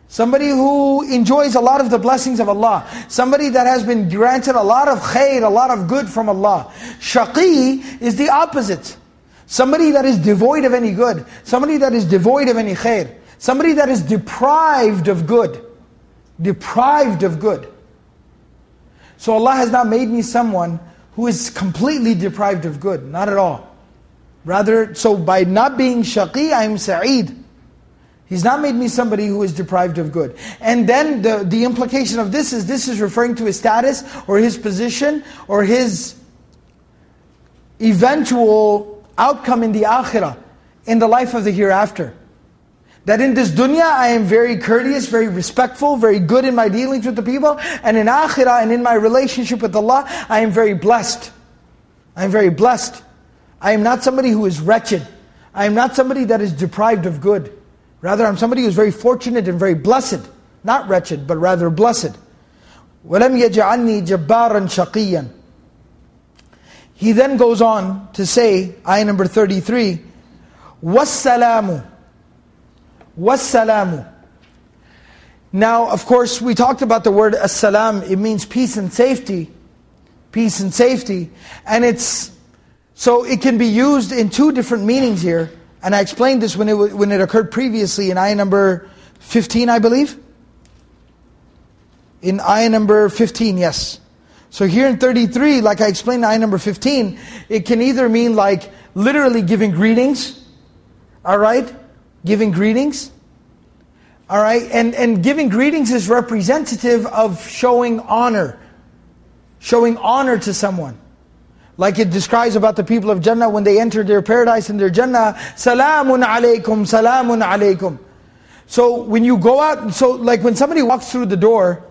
Somebody who enjoys a lot of the blessings of Allah. Somebody that has been granted a lot of khair, a lot of good from Allah. Shaqi is the opposite. Somebody that is devoid of any good. Somebody that is devoid of any khair. Somebody that is deprived of good. Deprived of good. So Allah has not made me someone who is completely deprived of good. Not at all. Rather, so by not being shaqi, I am sa'id. He's not made me somebody who is deprived of good. And then the, the implication of this is this is referring to his status or his position or his eventual outcome in the akhirah, in the life of the hereafter. That in this dunya I am very courteous, very respectful, very good in my dealings with the people. And in akhirah and in my relationship with Allah, I am very blessed. I am very blessed. I am not somebody who is wretched. I am not somebody that is deprived of good. Rather, I'm somebody who is very fortunate and very blessed. Not wretched, but rather blessed. وَلَمْ يَجْعَلْنِي جَبَّارًا شَقِيًّا He then goes on to say, ayah number 33, وَالسَّلَامُ Wassalamu. Now, of course, we talked about the word as-salam. It means peace and safety. Peace and safety. And it's, so it can be used in two different meanings here. And I explained this when it, when it occurred previously in ayah number 15, I believe. In ayah number 15, yes. So here in 33, like I explained in ayah number 15, it can either mean like literally giving greetings, all right? Giving greetings. All right, and, and giving greetings is representative of showing honor. Showing honor to someone. Like it describes about the people of Jannah when they enter their paradise in their Jannah, Salamun alaykum, Salamun alaykum. So when you go out, so like when somebody walks through the door,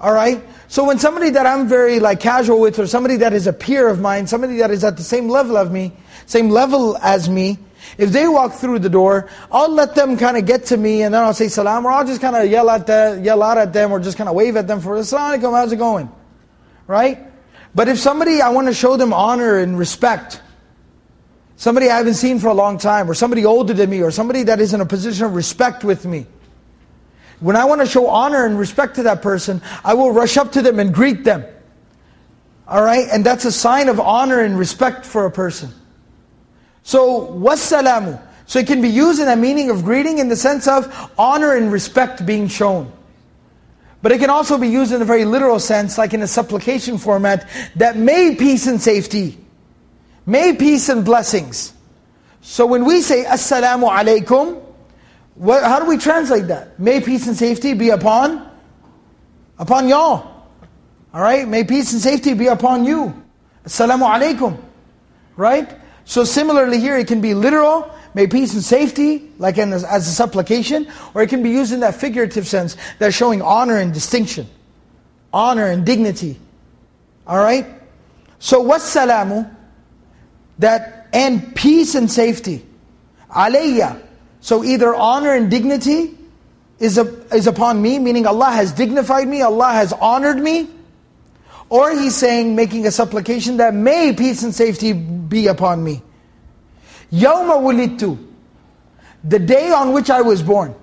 all right? So when somebody that I'm very like casual with, or somebody that is a peer of mine, somebody that is at the same level of me, same level as me, if they walk through the door, I'll let them kind of get to me and then I'll say salam, or I'll just kind of yell at them, yell out at them, or just kind of wave at them for Assalamu alaikum, how's it going? Right? But if somebody, I want to show them honor and respect, somebody I haven't seen for a long time, or somebody older than me, or somebody that is in a position of respect with me, when I want to show honor and respect to that person, I will rush up to them and greet them. All right? And that's a sign of honor and respect for a person. So, wassalamu. So it can be used in a meaning of greeting in the sense of honor and respect being shown. But it can also be used in a very literal sense, like in a supplication format, that may peace and safety, may peace and blessings. So when we say, Assalamu alaikum, what, how do we translate that? May peace and safety be upon, upon y'all. All right? May peace and safety be upon you. Assalamu alaikum. Right? So similarly here, it can be literal, may peace and safety, like in, as a supplication, or it can be used in that figurative sense, that's showing honor and distinction. Honor and dignity. All right? So salamu? That, and peace and safety. Alayya. So either honor and dignity is, a, is upon me, meaning Allah has dignified me, Allah has honored me, or he's saying, making a supplication that may peace and safety be upon me. Yawma wulidtu, the day on which I was born.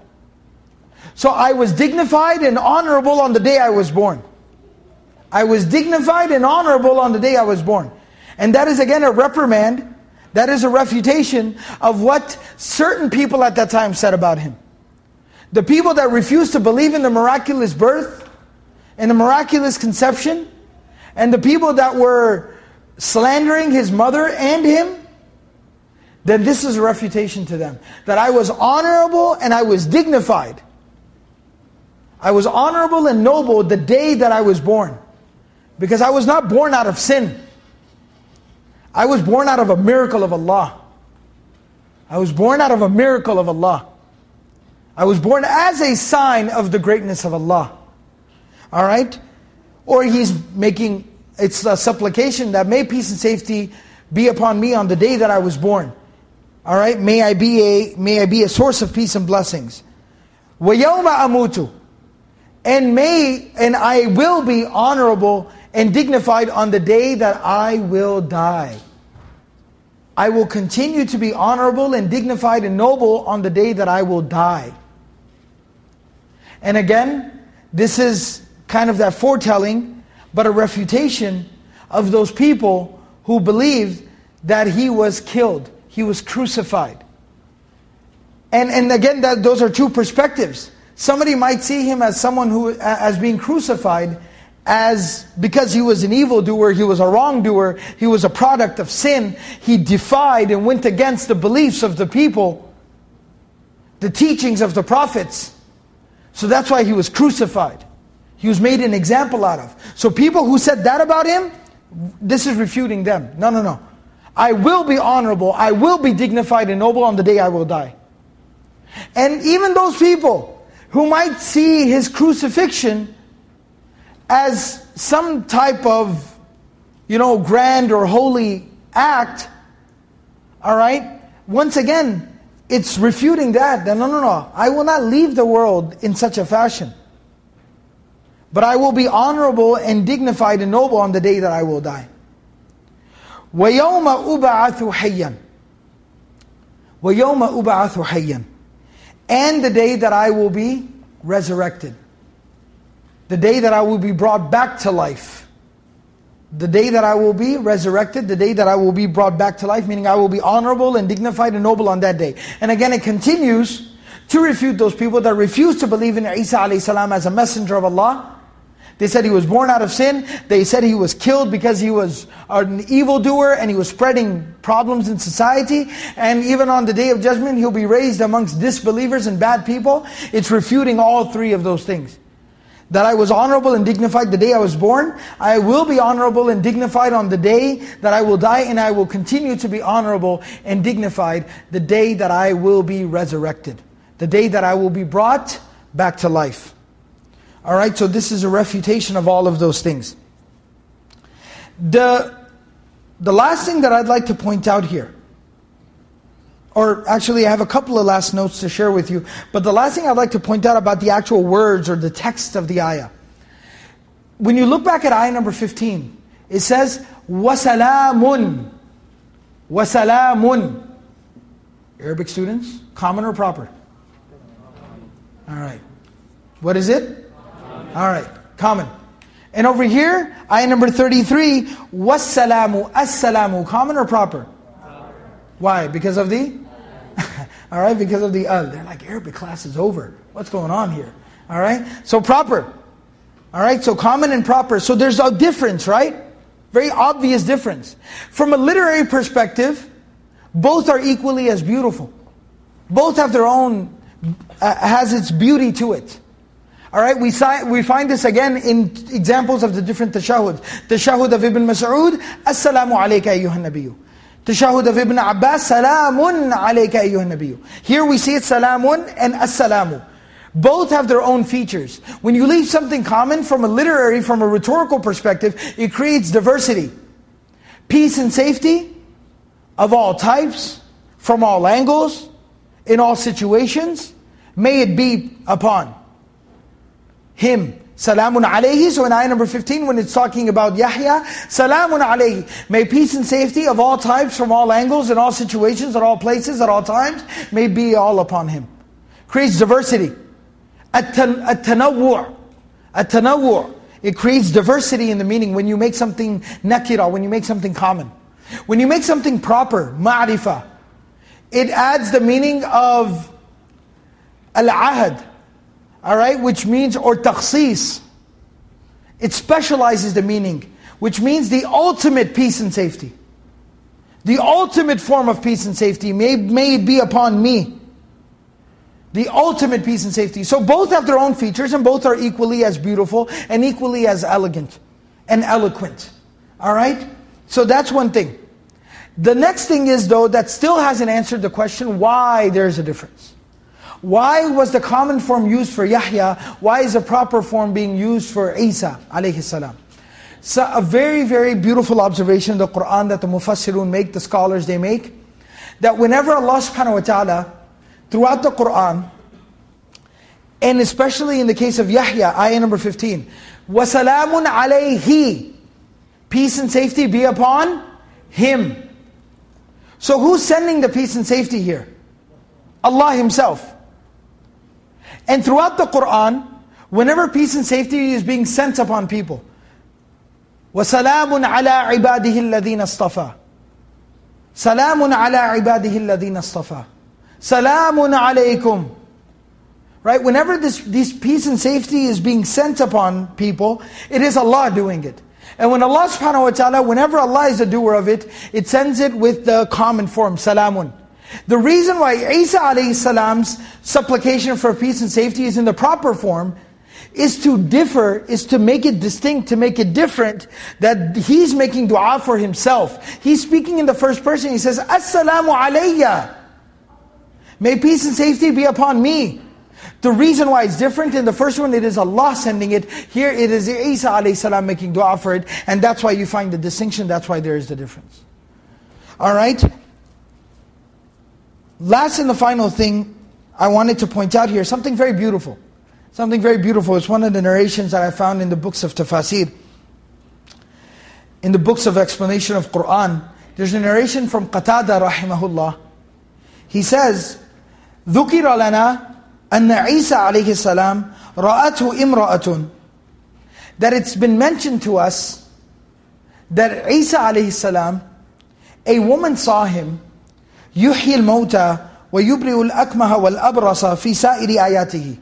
So I was dignified and honorable on the day I was born. I was dignified and honorable on the day I was born. And that is again a reprimand, that is a refutation of what certain people at that time said about him. The people that refused to believe in the miraculous birth and the miraculous conception, and the people that were slandering his mother and him, then this is a refutation to them. That I was honorable and I was dignified. I was honorable and noble the day that I was born. Because I was not born out of sin. I was born out of a miracle of Allah. I was born out of a miracle of Allah. I was born as a sign of the greatness of Allah. All right? Or he's making, it's a supplication that may peace and safety be upon me on the day that I was born. All right? May I be a, may I be a source of peace and blessings. وَيَوْمَ أَمُوتُ And may, and I will be honorable and dignified on the day that I will die. I will continue to be honorable and dignified and noble on the day that I will die. And again, this is kind of that foretelling, but a refutation of those people who believed that he was killed, he was crucified. And, and again, that, those are two perspectives. Somebody might see him as someone who, as being crucified, as because he was an evildoer, he was a wrongdoer, he was a product of sin, he defied and went against the beliefs of the people, the teachings of the prophets. So that's why he was crucified. He was made an example out of. So people who said that about him, this is refuting them. No, no, no. I will be honorable, I will be dignified and noble on the day I will die. And even those people who might see his crucifixion as some type of, you know, grand or holy act, all right? Once again, it's refuting that. No, no, no. I will not leave the world in such a fashion. But I will be honorable and dignified and noble on the day that I will die. وَيَوْمَ أُبَعَثُ حَيًّا وَيَوْمَ أُبَعَثُ حَيًّا And the day that I will be resurrected. the day that I will be brought back to life. The day that I will be resurrected, the day that I will be brought back to life, meaning I will be honorable and dignified and noble on that day. And again, it continues to refute those people that refuse to believe in Isa alayhi as a messenger of Allah. they said he was born out of sin. They said he was killed because he was an evildoer and he was spreading problems in society. And even on the day of judgment, he'll be raised amongst disbelievers and bad people. It's refuting all three of those things. That I was honorable and dignified the day I was born. I will be honorable and dignified on the day that I will die. And I will continue to be honorable and dignified the day that I will be resurrected. The day that I will be brought back to life. All right, so this is a refutation of all of those things. The, the last thing that I'd like to point out here, or actually I have a couple of last notes to share with you, but the last thing I'd like to point out about the actual words or the text of the ayah. When you look back at ayah number 15, it says, وَسَلَامٌ وَسَلَامٌ Arabic students, common or proper? All right. What is it? All right, common. And over here, ayah number 33, wassalamu, assalamu, common or proper? Why? Because of the? All right, because of the al. They're like, Arabic class is over. What's going on here? All right, so proper. All right, so common and proper. So there's a difference, right? Very obvious difference. From a literary perspective, both are equally as beautiful. Both have their own, uh, has its beauty to it. All right, we, we find this again in examples of the different tashahud. Tashahud of Ibn Mas'ud, Assalamu alayka ayyuhan nabiyyu. Tashahud of Ibn Abbas, Salamun alayka ayyuhan nabiyyu. Here we see it Salamun and Assalamu. Both have their own features. When you leave something common from a literary, from a rhetorical perspective, it creates diversity. Peace and safety of all types, from all angles, in all situations, may it be upon him. Salamun alayhi. So in ayah number 15, when it's talking about Yahya, Salamun alayhi. May peace and safety of all types, from all angles, in all situations, at all places, at all times, may be all upon him. Creates diversity. At-tanawwu' At-tanawwu' It creates diversity in the meaning when you make something nakira, when you make something common. When you make something proper, ma'rifah, it adds the meaning of al-ahad, all right, which means, or takhsis. It specializes the meaning, which means the ultimate peace and safety. The ultimate form of peace and safety may, may be upon me. The ultimate peace and safety. So both have their own features and both are equally as beautiful and equally as elegant and eloquent. All right? So that's one thing. The next thing is though, that still hasn't answered the question why there's a difference. Why was the common form used for Yahya? Why is the proper form being used for Isa alayhi salam? So a very, very beautiful observation in the Qur'an that the Mufassirun make, the scholars they make, that whenever Allah subhanahu wa ta'ala, throughout the Qur'an, and especially in the case of Yahya, ayah number 15, وَسَلَامٌ عَلَيْهِ Peace and safety be upon him. So who's sending the peace and safety here? Allah Himself. And throughout the Qur'an, whenever peace and safety is being sent upon people, وَسَلَامٌ عَلَىٰ عِبَادِهِ الَّذِينَ اصْطَفَى سَلَامٌ عَلَىٰ عِبَادِهِ الَّذِينَ اصْطَفَى سَلَامٌ عَلَيْكُمْ Right, whenever this, this peace and safety is being sent upon people, it is Allah doing it. And when Allah subhanahu wa ta'ala, whenever Allah is the doer of it, it sends it with the common form, salamun. The reason why Isa salam's supplication for peace and safety is in the proper form is to differ, is to make it distinct, to make it different, that he's making dua for himself. He's speaking in the first person, he says, Assalamu alayya. May peace and safety be upon me. The reason why it's different, in the first one it is Allah sending it, here it is Isa alayhi salam making dua for it, and that's why you find the distinction, that's why there is the difference. Alright? Last and the final thing I wanted to point out here, something very beautiful. Something very beautiful. It's one of the narrations that I found in the books of tafsir. In the books of explanation of Qur'an, there's a narration from Qatada rahimahullah. He says, ذكر لنا أن عيسى عليه السلام رأته امرأة that it's been mentioned to us that Isa alayhi salam, a woman saw him, يحيي الموتى ويبرئ الأكمه والأبرص في سائر آياته.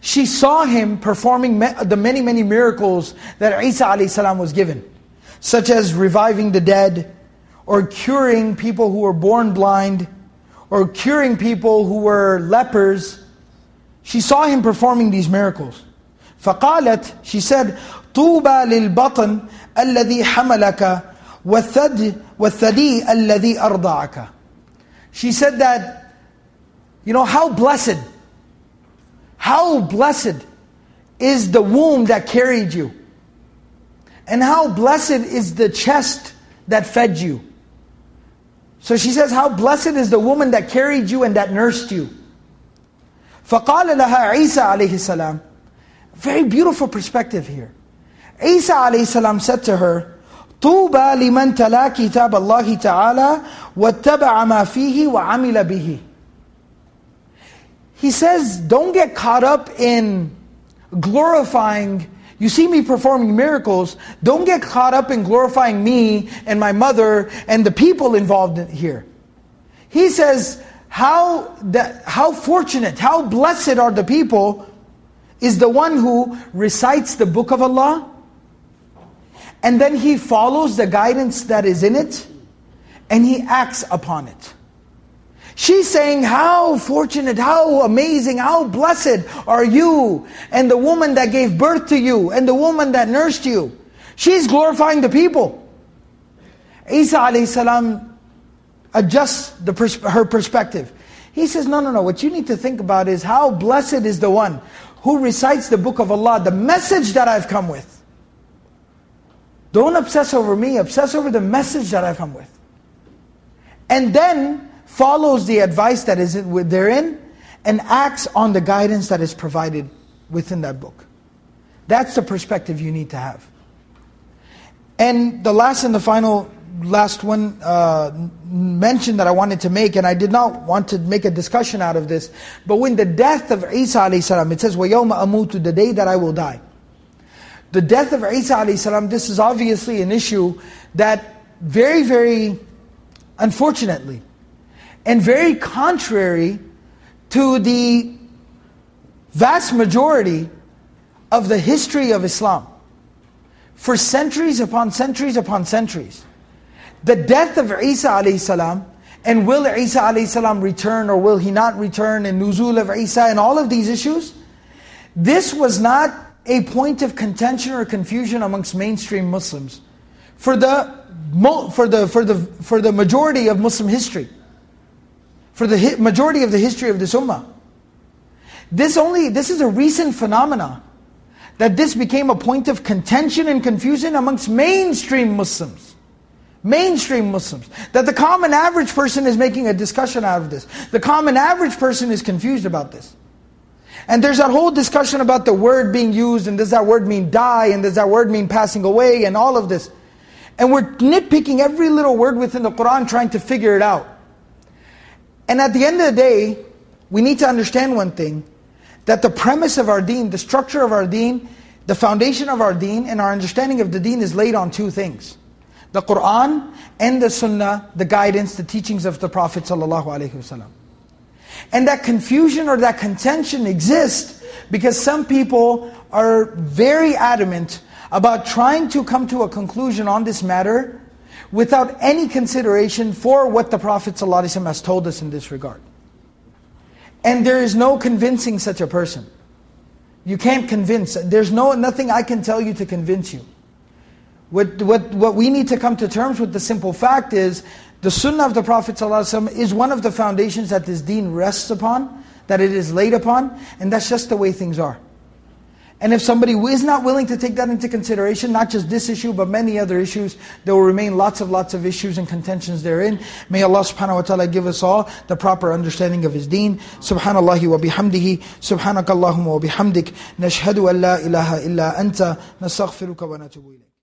She saw him performing the many, many miracles that Isa alayhi salam was given, such as reviving the dead, or curing people who were born blind, or curing people who were lepers. She saw him performing these miracles. فقالت, she said, طوبى للبطن الذي حملك والثدي, والثدي الذي أرضعك. She said that, you know, how blessed, how blessed is the womb that carried you. And how blessed is the chest that fed you. So she says, how blessed is the woman that carried you and that nursed you. فقال لها عيسى عليه السلام Very beautiful perspective here. Isa عليه السلام said to her, طوبى لمن تلا كتاب الله تعالى واتبع ما فيه وعمل به. He says, don't get caught up in glorifying you see me performing miracles, don't get caught up in glorifying me and my mother and the people involved in here. He says, how, that, how fortunate, how blessed are the people is the one who recites the book of Allah and then he follows the guidance that is in it and he acts upon it. She's saying, How fortunate, how amazing, how blessed are you, and the woman that gave birth to you, and the woman that nursed you. She's glorifying the people. Isa salam adjusts the pers her perspective. He says, No, no, no, what you need to think about is how blessed is the one who recites the book of Allah, the message that I've come with. Don't obsess over me, obsess over the message that I've come with. And then follows the advice that is therein, and acts on the guidance that is provided within that book. That's the perspective you need to have. And the last and the final, last one uh, mention that I wanted to make, and I did not want to make a discussion out of this, but when the death of Isa alayhi salam, it says, وَيَوْمَ أَمُوتُ The day that I will die. The death of Isa salam, this is obviously an issue that very, very unfortunately, and very contrary to the vast majority of the history of Islam. For centuries upon centuries upon centuries. The death of Isa alayhi salam, and will Isa alayhi salam return or will he not return, and nuzul of Isa and all of these issues, this was not a point of contention or confusion amongst mainstream Muslims. For the, for the, for the, for the majority of Muslim history for the majority of the history of this ummah. This only, this is a recent phenomena that this became a point of contention and confusion amongst mainstream Muslims. Mainstream Muslims. That the common average person is making a discussion out of this. The common average person is confused about this. And there's that whole discussion about the word being used, and does that word mean die, and does that word mean passing away, and all of this. And we're nitpicking every little word within the Qur'an trying to figure it out. And at the end of the day, we need to understand one thing, that the premise of our deen, the structure of our deen, the foundation of our deen, and our understanding of the deen is laid on two things. The Qur'an and the Sunnah, the guidance, the teachings of the Prophet ﷺ. And that confusion or that contention exists because some people are very adamant about trying to come to a conclusion on this matter without any consideration for what the Prophet ﷺ has told us in this regard. And there is no convincing such a person. You can't convince. There's no nothing I can tell you to convince you. What, what, what we need to come to terms with the simple fact is, the sunnah of the Prophet ﷺ is one of the foundations that this deen rests upon, that it is laid upon, and that's just the way things are. And if somebody is not willing to take that into consideration, not just this issue, but many other issues, there will remain lots of lots of issues and contentions therein. May Allah subhanahu wa ta'ala give us all the proper understanding of His deen. Subhanallah wa bihamdihi, subhanakallahumma wa bihamdik, nashhadu an la ilaha illa anta, nastaghfiruka wa natubu ilayk.